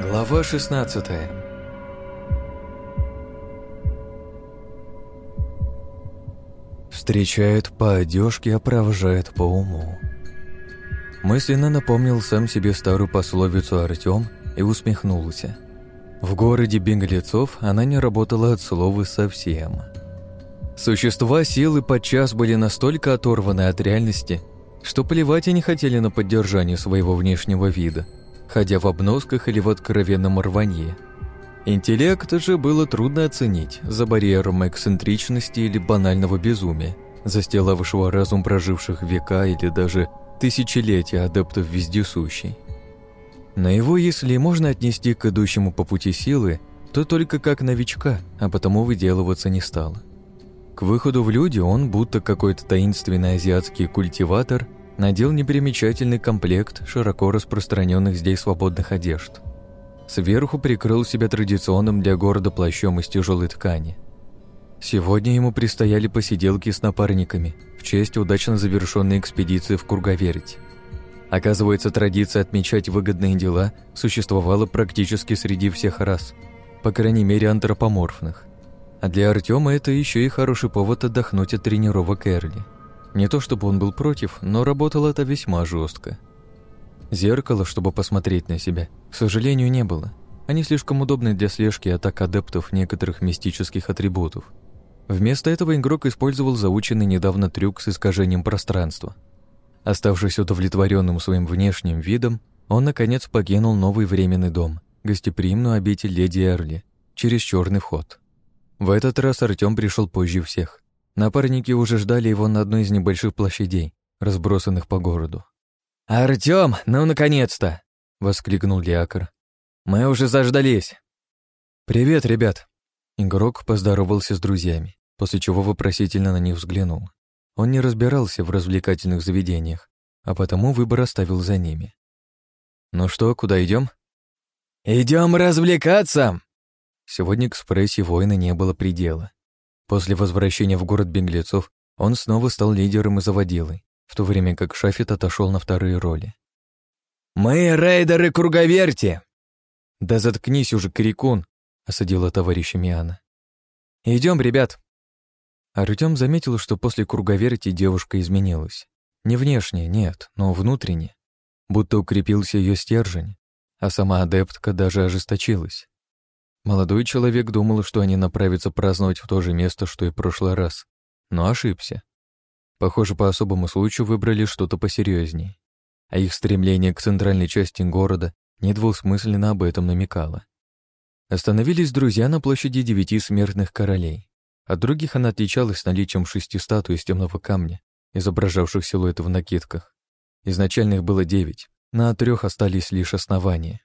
Глава 16 Встречает по одежке, а по уму. Мысленно напомнил сам себе старую пословицу Артем и усмехнулся. В городе беглецов она не работала от слова совсем. Существа силы подчас были настолько оторваны от реальности, что плевать они хотели на поддержание своего внешнего вида, ходя в обносках или в откровенном рванье. Интеллект же было трудно оценить за барьером эксцентричности или банального безумия, застилавшего разум проживших века или даже тысячелетия адептов вездесущей. На его, если можно отнести к идущему по пути силы, то только как новичка, а потому выделываться не стал. К выходу в люди он, будто какой-то таинственный азиатский культиватор, надел непримечательный комплект широко распространенных здесь свободных одежд. Сверху прикрыл себя традиционным для города плащом из тяжелой ткани. Сегодня ему предстояли посиделки с напарниками в честь удачно завершенной экспедиции в Кургаверить. Оказывается, традиция отмечать выгодные дела существовала практически среди всех рас, по крайней мере антропоморфных. А для Артема это еще и хороший повод отдохнуть от тренировок Эрли. Не то чтобы он был против, но работало это весьма жестко. Зеркало, чтобы посмотреть на себя, к сожалению, не было. Они слишком удобны для слежки атак адептов некоторых мистических атрибутов. Вместо этого игрок использовал заученный недавно трюк с искажением пространства. Оставшись удовлетворенным своим внешним видом, он, наконец, покинул новый временный дом, гостеприимную обитель леди Эрли, через черный вход. В этот раз Артем пришел позже всех. Напарники уже ждали его на одной из небольших площадей, разбросанных по городу. «Артем, ну наконец-то!» — воскликнул Лиакар. «Мы уже заждались!» «Привет, ребят!» Игрок поздоровался с друзьями, после чего вопросительно на них взглянул. Он не разбирался в развлекательных заведениях, а потому выбор оставил за ними. «Ну что, куда идем? «Идем развлекаться!» Сегодня к экспрессе воина не было предела. После возвращения в город беглецов он снова стал лидером и заводилой, в то время как Шафет отошел на вторые роли. «Мы рейдеры Круговерти!» «Да заткнись уже, Крикун!» — осадила товарища Миана. «Идем, ребят!» Артем заметил, что после Круговерти девушка изменилась. Не внешне, нет, но внутренне. Будто укрепился ее стержень, а сама адептка даже ожесточилась. Молодой человек думал, что они направятся праздновать в то же место, что и в прошлый раз, но ошибся. Похоже, по особому случаю выбрали что-то посерьезнее, а их стремление к центральной части города недвусмысленно об этом намекало. Остановились друзья на площади девяти смертных королей. От других она отличалась наличием шести статуй из темного камня, изображавших силуэты в накидках. Изначально их было девять, на трех остались лишь основания.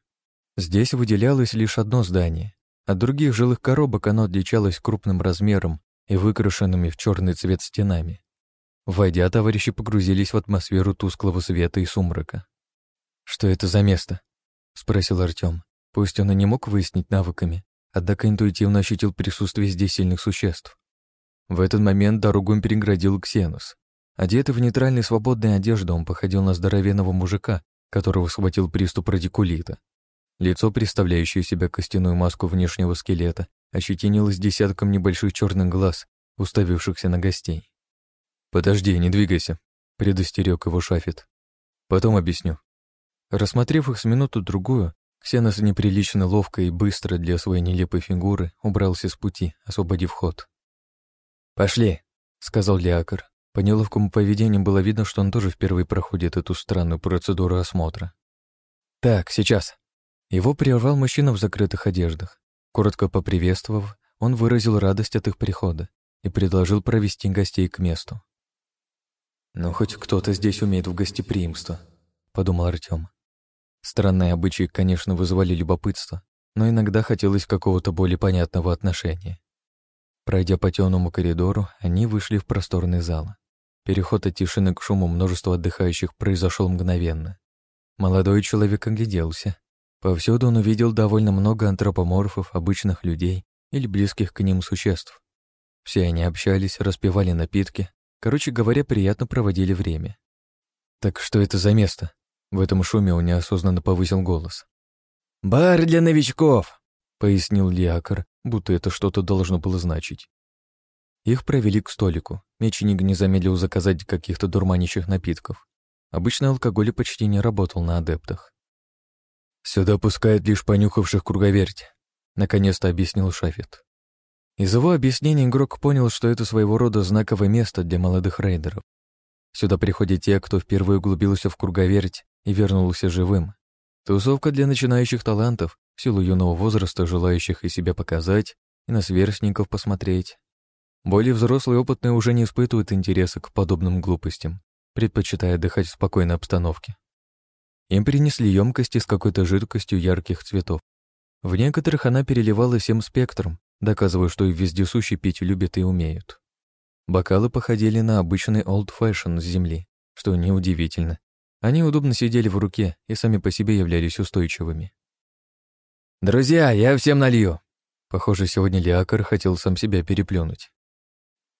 Здесь выделялось лишь одно здание, от других жилых коробок оно отличалось крупным размером и выкрашенными в черный цвет стенами. Войдя, товарищи погрузились в атмосферу тусклого света и сумрака. «Что это за место?» — спросил Артем. Пусть он и не мог выяснить навыками, однако интуитивно ощутил присутствие здесь сильных существ. В этот момент дорогу им переградил Ксенус. Одетый в нейтральной свободной одежду, он походил на здоровенного мужика, которого схватил приступ радикулита. Лицо, представляющее себя костяную маску внешнего скелета, ощетинилось десятком небольших черных глаз, уставившихся на гостей. «Подожди, не двигайся», — предостерег его Шафет. «Потом объясню». Рассмотрев их с минуту-другую, Ксенос неприлично ловко и быстро для своей нелепой фигуры убрался с пути, освободив ход. «Пошли», — сказал Лиакар. По неловкому поведению было видно, что он тоже впервые проходит эту странную процедуру осмотра. «Так, сейчас», его прервал мужчина в закрытых одеждах. Коротко поприветствовав, он выразил радость от их прихода и предложил провести гостей к месту. «Ну, хоть кто-то здесь умеет в гостеприимство», — подумал Артем. Странные обычаи, конечно, вызывали любопытство, но иногда хотелось какого-то более понятного отношения. Пройдя по темному коридору, они вышли в просторный зал. Переход от тишины к шуму множества отдыхающих произошел мгновенно. Молодой человек огляделся, Повсюду он увидел довольно много антропоморфов, обычных людей или близких к ним существ. Все они общались, распивали напитки, короче говоря, приятно проводили время. «Так что это за место?» В этом шуме он неосознанно повысил голос. «Бар для новичков», — пояснил Лиакар, будто это что-то должно было значить. Их провели к столику. Меченик не замедлил заказать каких-то дурманящих напитков. Обычно алкоголь почти не работал на адептах. «Сюда пускают лишь понюхавших круговерть», — наконец-то объяснил Шафет. Из его объяснения игрок понял, что это своего рода знаковое место для молодых рейдеров. Сюда приходят те, кто впервые углубился в круговерть и вернулся живым. Тусовка для начинающих талантов, в силу юного возраста, желающих и себя показать, и на сверстников посмотреть. Более взрослые опытные уже не испытывают интереса к подобным глупостям, предпочитая отдыхать в спокойной обстановке. Им принесли емкости с какой-то жидкостью ярких цветов. В некоторых она переливалась всем спектром, доказывая, что и вездесущие пить любят и умеют. Бокалы походили на обычный old fashion с земли, что неудивительно. Они удобно сидели в руке и сами по себе являлись устойчивыми. «Друзья, я всем налью!» Похоже, сегодня Лиакар хотел сам себя переплюнуть.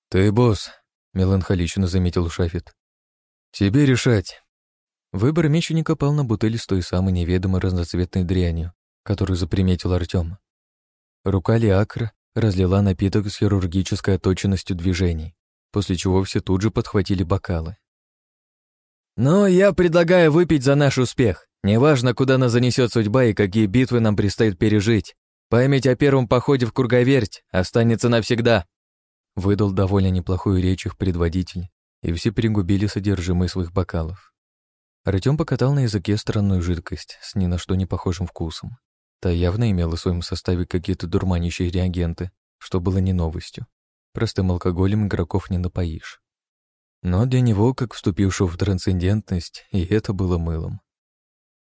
«Ты босс», — меланхолично заметил Шафет. «Тебе решать». Выбор меченика пал на бутыль с той самой неведомой разноцветной дрянью, которую заприметил Артем. Рука Лиакра разлила напиток с хирургической точностью движений, после чего все тут же подхватили бокалы. «Ну, я предлагаю выпить за наш успех. Неважно, куда нас занесет судьба и какие битвы нам предстоит пережить. Память о первом походе в Круговерть останется навсегда», выдал довольно неплохую речь их предводитель, и все пригубили содержимое своих бокалов. Артем покатал на языке странную жидкость с ни на что не похожим вкусом. Та явно имела в своем составе какие-то дурманящие реагенты, что было не новостью. Простым алкоголем игроков не напоишь. Но для него, как вступившего в трансцендентность, и это было мылом.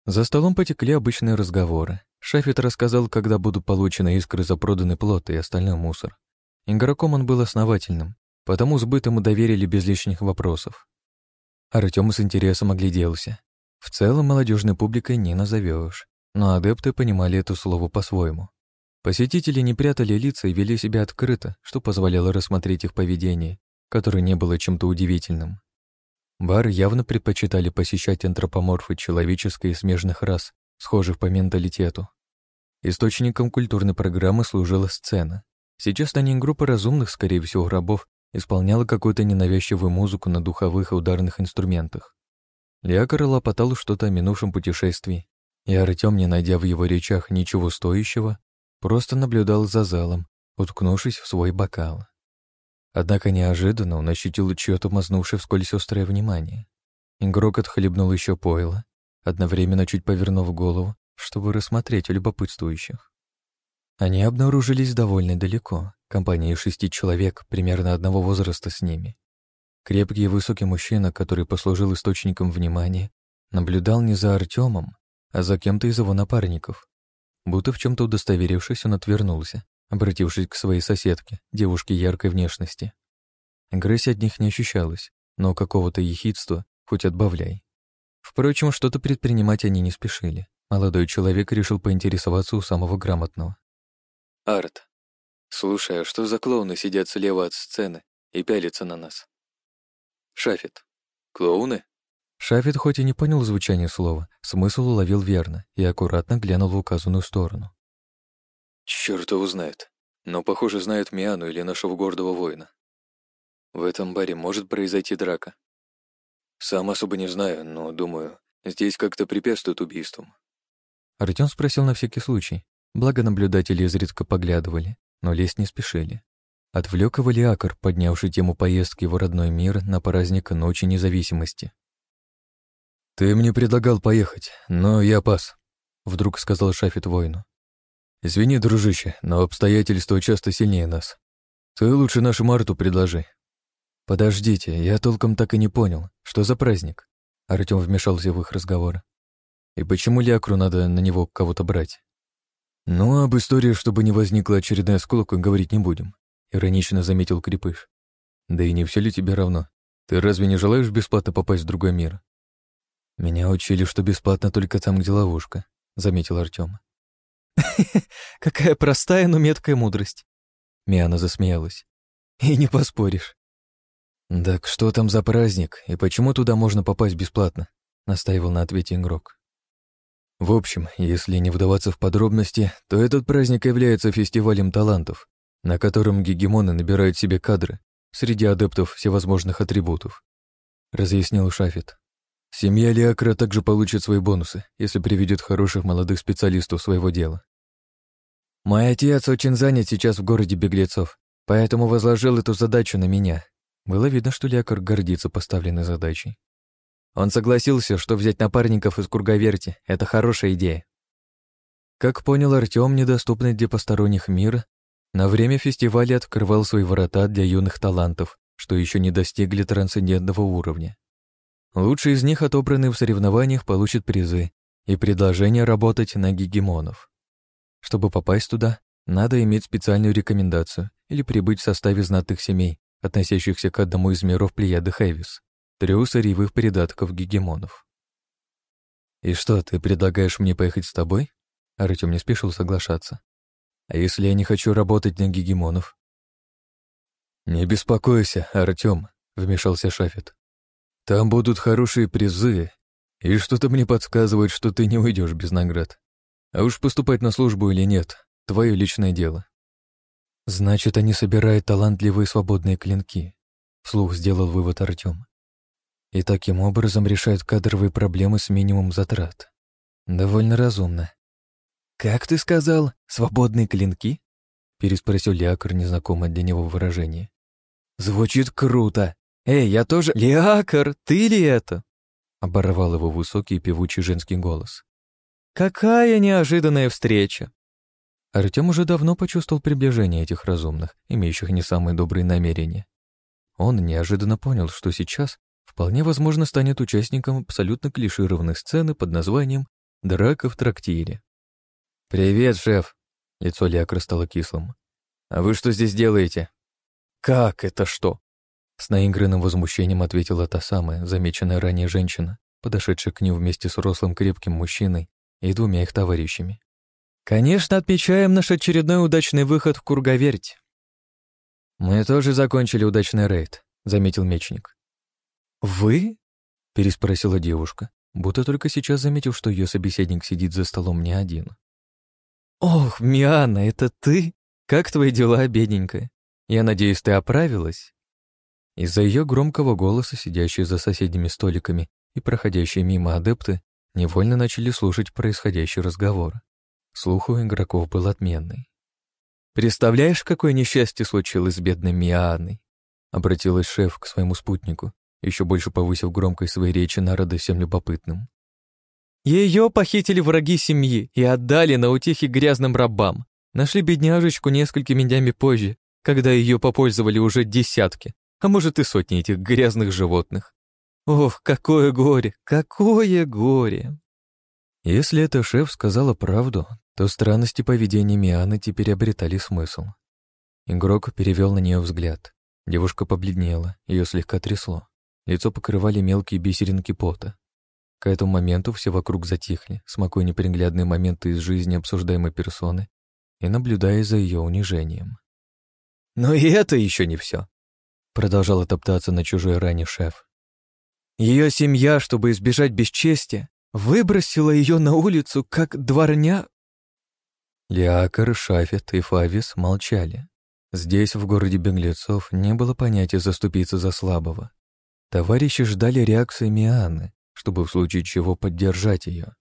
За столом потекли обычные разговоры. Шафет рассказал, когда будут получены искры за проданный плод и остальной мусор. Игроком он был основательным, потому сбыт ему доверили без лишних вопросов. Артем с интересом огляделся. В целом молодежной публикой не назовешь, но адепты понимали это слово по-своему. Посетители не прятали лица и вели себя открыто, что позволяло рассмотреть их поведение, которое не было чем-то удивительным. Бар явно предпочитали посещать антропоморфы человеческой и смежных рас, схожих по менталитету. Источником культурной программы служила сцена. Сейчас на ней группа разумных, скорее всего, рабов, исполняла какую-то ненавязчивую музыку на духовых и ударных инструментах. Лиакар лопотал что-то о минувшем путешествии, и Артем, не найдя в его речах ничего стоящего, просто наблюдал за залом, уткнувшись в свой бокал. Однако неожиданно он ощутил чьё-то мазнувшее вскользь острое внимание. Игрок отхлебнул еще пойло, одновременно чуть повернув голову, чтобы рассмотреть любопытствующих. Они обнаружились довольно далеко, компанией шести человек, примерно одного возраста с ними. Крепкий и высокий мужчина, который послужил источником внимания, наблюдал не за Артемом, а за кем-то из его напарников. Будто в чем-то удостоверившись, он отвернулся, обратившись к своей соседке, девушке яркой внешности. Агрессии от них не ощущалось, но какого-то ехидства хоть отбавляй. Впрочем, что-то предпринимать они не спешили. Молодой человек решил поинтересоваться у самого грамотного. «Арт, Слушай, а что за клоуны сидят слева от сцены и пялятся на нас? Шафет. Клоуны? Шафет хоть и не понял звучание слова, смысл уловил верно и аккуратно глянул в указанную сторону. Чёрт его знает. Но, похоже, знают Миану или нашего гордого воина. В этом баре может произойти драка. Сам особо не знаю, но, думаю, здесь как-то препятствуют убийствам. Артём спросил на всякий случай, благо наблюдатели изредка поглядывали, но лезть не спешили. Отвлек его Лиакар, поднявший тему поездки в родной мир на праздник Ночи Независимости. «Ты мне предлагал поехать, но я пас», — вдруг сказал Шафет воину. «Извини, дружище, но обстоятельства часто сильнее нас. Ты лучше нашему Арту предложи». «Подождите, я толком так и не понял, что за праздник?» Артем вмешался в их разговор. «И почему Лиакру надо на него кого-то брать?» «Ну, об истории, чтобы не возникла очередная сколока, говорить не будем», — иронично заметил Крепыш. «Да и не все ли тебе равно? Ты разве не желаешь бесплатно попасть в другой мир?» «Меня учили, что бесплатно только там, где ловушка», — заметил Артем. «Какая простая, но меткая мудрость!» Миана засмеялась. «И не поспоришь». «Так что там за праздник, и почему туда можно попасть бесплатно?» — настаивал на ответе игрок. В общем, если не вдаваться в подробности, то этот праздник является фестивалем талантов, на котором гегемоны набирают себе кадры среди адептов всевозможных атрибутов. Разъяснил Шафет. Семья Лиакра также получит свои бонусы, если приведет хороших молодых специалистов своего дела. Мой отец очень занят сейчас в городе беглецов, поэтому возложил эту задачу на меня. Было видно, что Лиакар гордится поставленной задачей. Он согласился, что взять напарников из Кургаверти — это хорошая идея. Как понял Артём, недоступный для посторонних мир, на время фестиваля открывал свои ворота для юных талантов, что еще не достигли трансцендентного уровня. Лучшие из них, отобранные в соревнованиях, получат призы и предложение работать на гегемонов. Чтобы попасть туда, надо иметь специальную рекомендацию или прибыть в составе знатных семей, относящихся к одному из миров Плеяды Хэвис, трёх придатков гегемонов. «И что, ты предлагаешь мне поехать с тобой?» Артём не спешил соглашаться. «А если я не хочу работать на гегемонов?» «Не беспокойся, Артём», — вмешался Шафет. «Там будут хорошие призы, и что-то мне подсказывает, что ты не уйдешь без наград. А уж поступать на службу или нет, твое личное дело». «Значит, они собирают талантливые свободные клинки», — вслух сделал вывод Артём и таким образом решают кадровые проблемы с минимум затрат. Довольно разумно. «Как ты сказал, свободные клинки?» переспросил Лиакр, незнакомое для него выражение. «Звучит круто! Эй, я тоже...» «Лиакр, ты ли это?» оборвал его высокий певучий женский голос. «Какая неожиданная встреча!» Артем уже давно почувствовал приближение этих разумных, имеющих не самые добрые намерения. Он неожиданно понял, что сейчас вполне возможно станет участником абсолютно клишированной сцены под названием «Драка в трактире». «Привет, шеф!» — лицо Лиакра стало кислым. «А вы что здесь делаете?» «Как это что?» С наигранным возмущением ответила та самая, замеченная ранее женщина, подошедшая к ним вместе с рослым крепким мужчиной и двумя их товарищами. «Конечно, отмечаем наш очередной удачный выход в Кургаверть». «Мы тоже закончили удачный рейд», — заметил мечник. «Вы?» — переспросила девушка, будто только сейчас заметив, что ее собеседник сидит за столом не один. «Ох, Миана, это ты? Как твои дела, бедненькая? Я надеюсь, ты оправилась?» Из-за ее громкого голоса сидящие за соседними столиками и проходящие мимо адепты невольно начали слушать происходящий разговор. Слух у игроков был отменный. «Представляешь, какое несчастье случилось с бедной Мианой?» — обратилась шеф к своему спутнику, еще больше повысив громкость своей речи на радость всем любопытным. Ее похитили враги семьи и отдали на утехи грязным рабам. Нашли бедняжечку несколькими днями позже, когда ее попользовали уже десятки, а может и сотни этих грязных животных. Ох, какое горе, какое горе! Если эта шеф сказала правду, то странности поведения Мианы теперь обретали смысл. Игрок перевел на нее взгляд. Девушка побледнела, ее слегка трясло. Лицо покрывали мелкие бисеринки пота. К этому моменту все вокруг затихли, смакуя неприглядные моменты из жизни обсуждаемой персоны и наблюдая за ее унижением. «Но и это еще не все», — продолжал топтаться на чужой ране шеф. Ее семья, чтобы избежать бесчестия, выбросила ее на улицу, как дворня. Лиакар, Шафет и Фавис молчали. Здесь, в городе беглецов, не было понятия заступиться за слабого. Товарищи ждали реакции Мианы, чтобы в случае чего поддержать ее.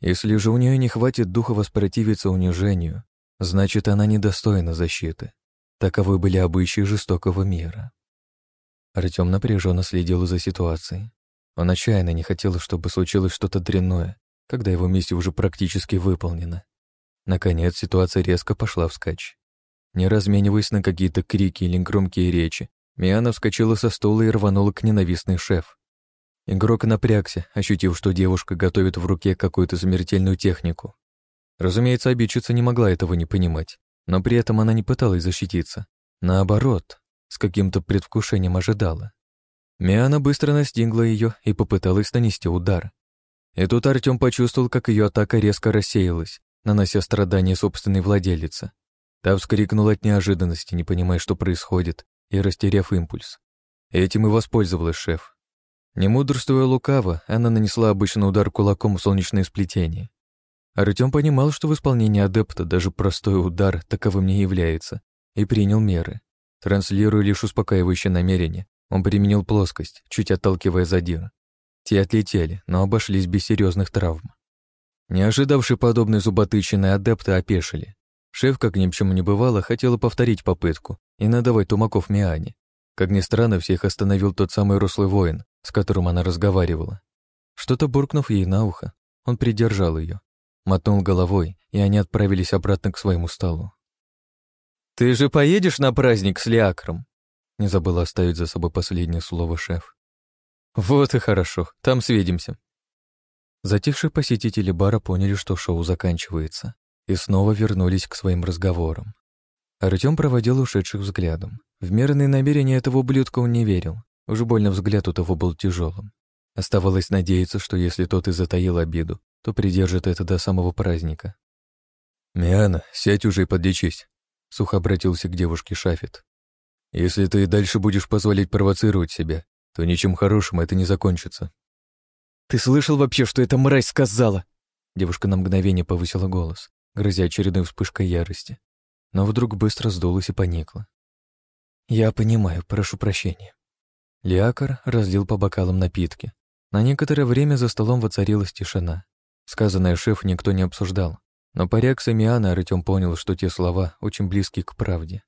Если же у нее не хватит духа воспротивиться унижению, значит, она недостойна защиты. Таковы были обычаи жестокого мира. Артем напряженно следил за ситуацией. Он отчаянно не хотел, чтобы случилось что-то дрянное, когда его миссия уже практически выполнена. Наконец, ситуация резко пошла вскачь. Не размениваясь на какие-то крики или громкие речи, Миана вскочила со стула и рванула к ненавистной шеф. Игрок напрягся, ощутив, что девушка готовит в руке какую-то смертельную технику. Разумеется, обидчица не могла этого не понимать, но при этом она не пыталась защититься. Наоборот, с каким-то предвкушением ожидала. Миана быстро настигла ее и попыталась нанести удар. И тут Артем почувствовал, как ее атака резко рассеялась, нанося страдания собственной владелице. Та вскрикнула от неожиданности, не понимая, что происходит, и растеряв импульс. Этим и воспользовалась шеф. Не мудрствуя лукаво, она нанесла обычный удар кулаком в солнечное сплетение. Артем понимал, что в исполнении адепта даже простой удар таковым не является, и принял меры. Транслируя лишь успокаивающее намерение, он применил плоскость, чуть отталкивая задира. Те отлетели, но обошлись без серьезных травм. Не ожидавшие подобной зуботычины адепты опешили. Шеф, как ни к чему не бывало, хотела повторить попытку и надавать тумаков Миане. Как ни странно, всех остановил тот самый рослый воин, с которым она разговаривала. Что-то буркнув ей на ухо, он придержал ее, мотнул головой, и они отправились обратно к своему столу. «Ты же поедешь на праздник с Лиакром?» Не забыла оставить за собой последнее слово шеф. «Вот и хорошо, там свидимся». Затихшие посетители бара поняли, что шоу заканчивается, и снова вернулись к своим разговорам. Артём проводил ушедших взглядом. В мирные намерения этого ублюдка он не верил. Уж больно взгляд у того был тяжелым. Оставалось надеяться, что если тот и затаил обиду, то придержит это до самого праздника. «Миана, сядь уже и подлечись», — сухо обратился к девушке Шафет. Если ты и дальше будешь позволять провоцировать себя, то ничем хорошим это не закончится. Ты слышал вообще, что эта мразь сказала? Девушка на мгновение повысила голос, грозя очередной вспышкой ярости, но вдруг быстро сдулась и поникла. Я понимаю, прошу прощения. Лиакар разлил по бокалам напитки. На некоторое время за столом воцарилась тишина. Сказанное шеф никто не обсуждал, но по реакции Мианы Артем понял, что те слова очень близки к правде.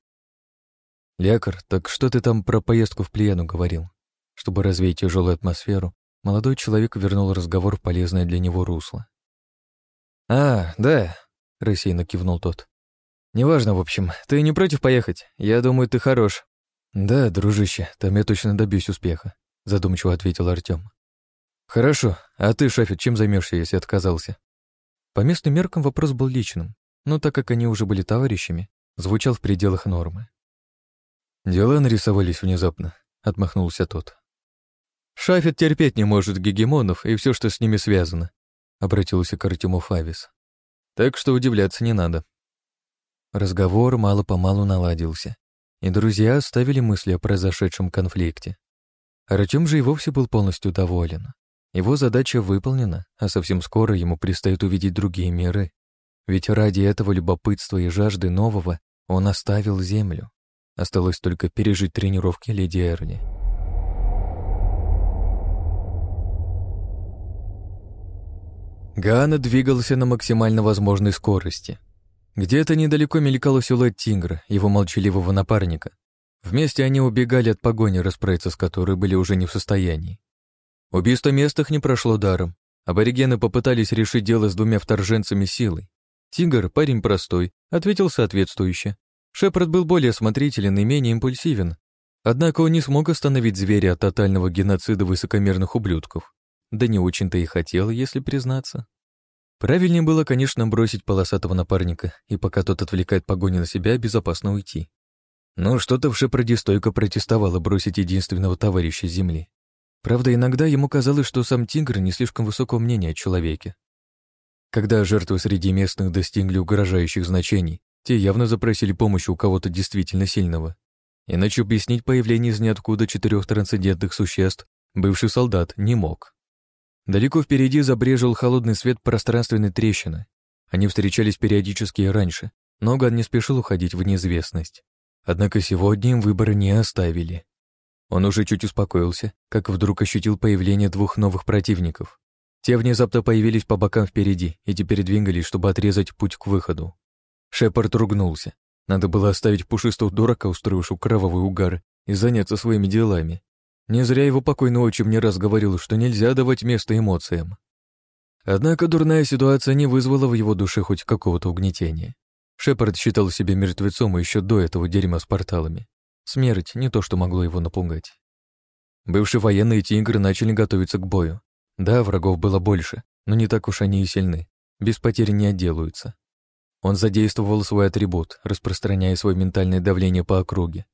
«Лекар, так что ты там про поездку в Плиену говорил?» Чтобы развеять тяжелую атмосферу, молодой человек вернул разговор в полезное для него русло. «А, да», — рассеянно кивнул тот. «Неважно, в общем. Ты не против поехать? Я думаю, ты хорош». «Да, дружище, там я точно добьюсь успеха», — задумчиво ответил Артем. «Хорошо. А ты, Шафет, чем займешься, если отказался?» По местным меркам вопрос был личным, но так как они уже были товарищами, звучал в пределах нормы. «Дела нарисовались внезапно», — отмахнулся тот. «Шафет терпеть не может гегемонов и все, что с ними связано», — обратился к Артему Фавис. «Так что удивляться не надо». Разговор мало-помалу наладился, и друзья оставили мысли о произошедшем конфликте. Артем же и вовсе был полностью доволен. Его задача выполнена, а совсем скоро ему предстоит увидеть другие миры. Ведь ради этого любопытства и жажды нового он оставил Землю. Осталось только пережить тренировки леди Эрни. Гаана двигался на максимально возможной скорости. Где-то недалеко мелькал силуэт тигра, его молчаливого напарника. Вместе они убегали от погони, расправиться с которой были уже не в состоянии. Убийство местных не прошло даром. Аборигены попытались решить дело с двумя вторженцами силой. Тигр, парень простой, ответил соответствующе, Шепард был более осмотрителен и менее импульсивен, однако он не смог остановить зверя от тотального геноцида высокомерных ублюдков. Да не очень-то и хотел, если признаться. Правильнее было, конечно, бросить полосатого напарника, и пока тот отвлекает погони на себя, безопасно уйти. Но что-то в Шепарде стойко протестовало бросить единственного товарища Земли. Правда, иногда ему казалось, что сам тигр не слишком высокого мнения о человеке. Когда жертвы среди местных достигли угрожающих значений, те явно запросили помощи у кого-то действительно сильного. Иначе объяснить появление из ниоткуда четырех трансцендентных существ бывший солдат не мог. Далеко впереди забрежил холодный свет пространственной трещины. Они встречались периодически и раньше, но Ган не спешил уходить в неизвестность. Однако сегодня им выбора не оставили. Он уже чуть успокоился, как вдруг ощутил появление двух новых противников. Те внезапно появились по бокам впереди и теперь двигались, чтобы отрезать путь к выходу. Шепард ругнулся. Надо было оставить пушистого дурака, устроившего кровавый угар, и заняться своими делами. Не зря его покойный отчим не раз говорил, что нельзя давать место эмоциям. Однако дурная ситуация не вызвала в его душе хоть какого-то угнетения. Шепард считал себя мертвецом еще до этого дерьма с порталами. Смерть — не то, что могло его напугать. Бывшие военные тигры начали готовиться к бою. Да, врагов было больше, но не так уж они и сильны. Без потерь не отделаются. Он задействовал свой атрибут, распространяя свое ментальное давление по округе.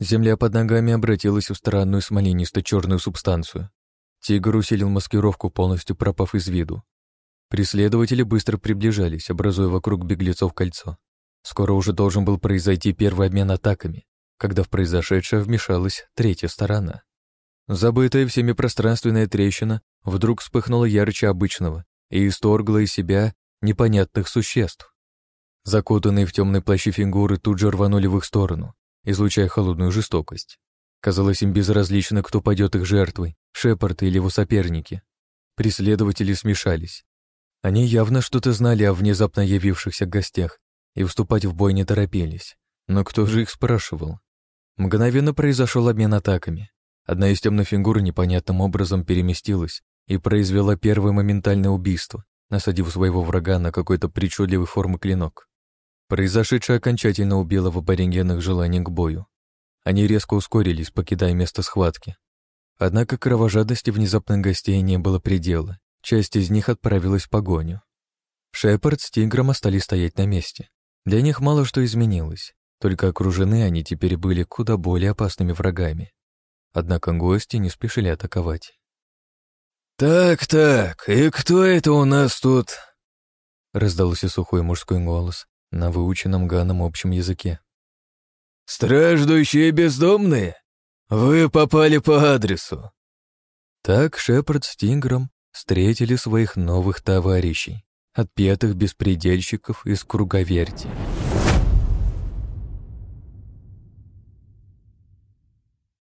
Земля под ногами обратилась в странную смоленисто-черную субстанцию. Тигр усилил маскировку, полностью пропав из виду. Преследователи быстро приближались, образуя вокруг беглецов кольцо. Скоро уже должен был произойти первый обмен атаками, когда в произошедшее вмешалась третья сторона. Забытая всеми пространственная трещина вдруг вспыхнула ярче обычного и исторгла из себя непонятных существ. Закутанные в темные плащи фигуры тут же рванули в их сторону, излучая холодную жестокость. Казалось им безразлично, кто пойдет их жертвой, Шепард или его соперники. Преследователи смешались. Они явно что-то знали о внезапно явившихся гостях и вступать в бой не торопились. Но кто же их спрашивал? Мгновенно произошел обмен атаками. Одна из темных фигур непонятным образом переместилась и произвела первое моментальное убийство, насадив своего врага на какой-то причудливой формы клинок. Произошедшее окончательно убило в аборигенах желание к бою. Они резко ускорились, покидая место схватки. Однако кровожадности внезапных гостей не было предела. Часть из них отправилась в погоню. Шепард с Тигром остались стоять на месте. Для них мало что изменилось, только окружены они теперь были куда более опасными врагами. Однако гости не спешили атаковать. «Так-так, и кто это у нас тут?» Раздался сухой мужской голос на выученном Ганом общем языке. «Страждущие бездомные? Вы попали по адресу». Так Шепард с Тигром встретили своих новых товарищей, отпетых беспредельщиков из круговерти.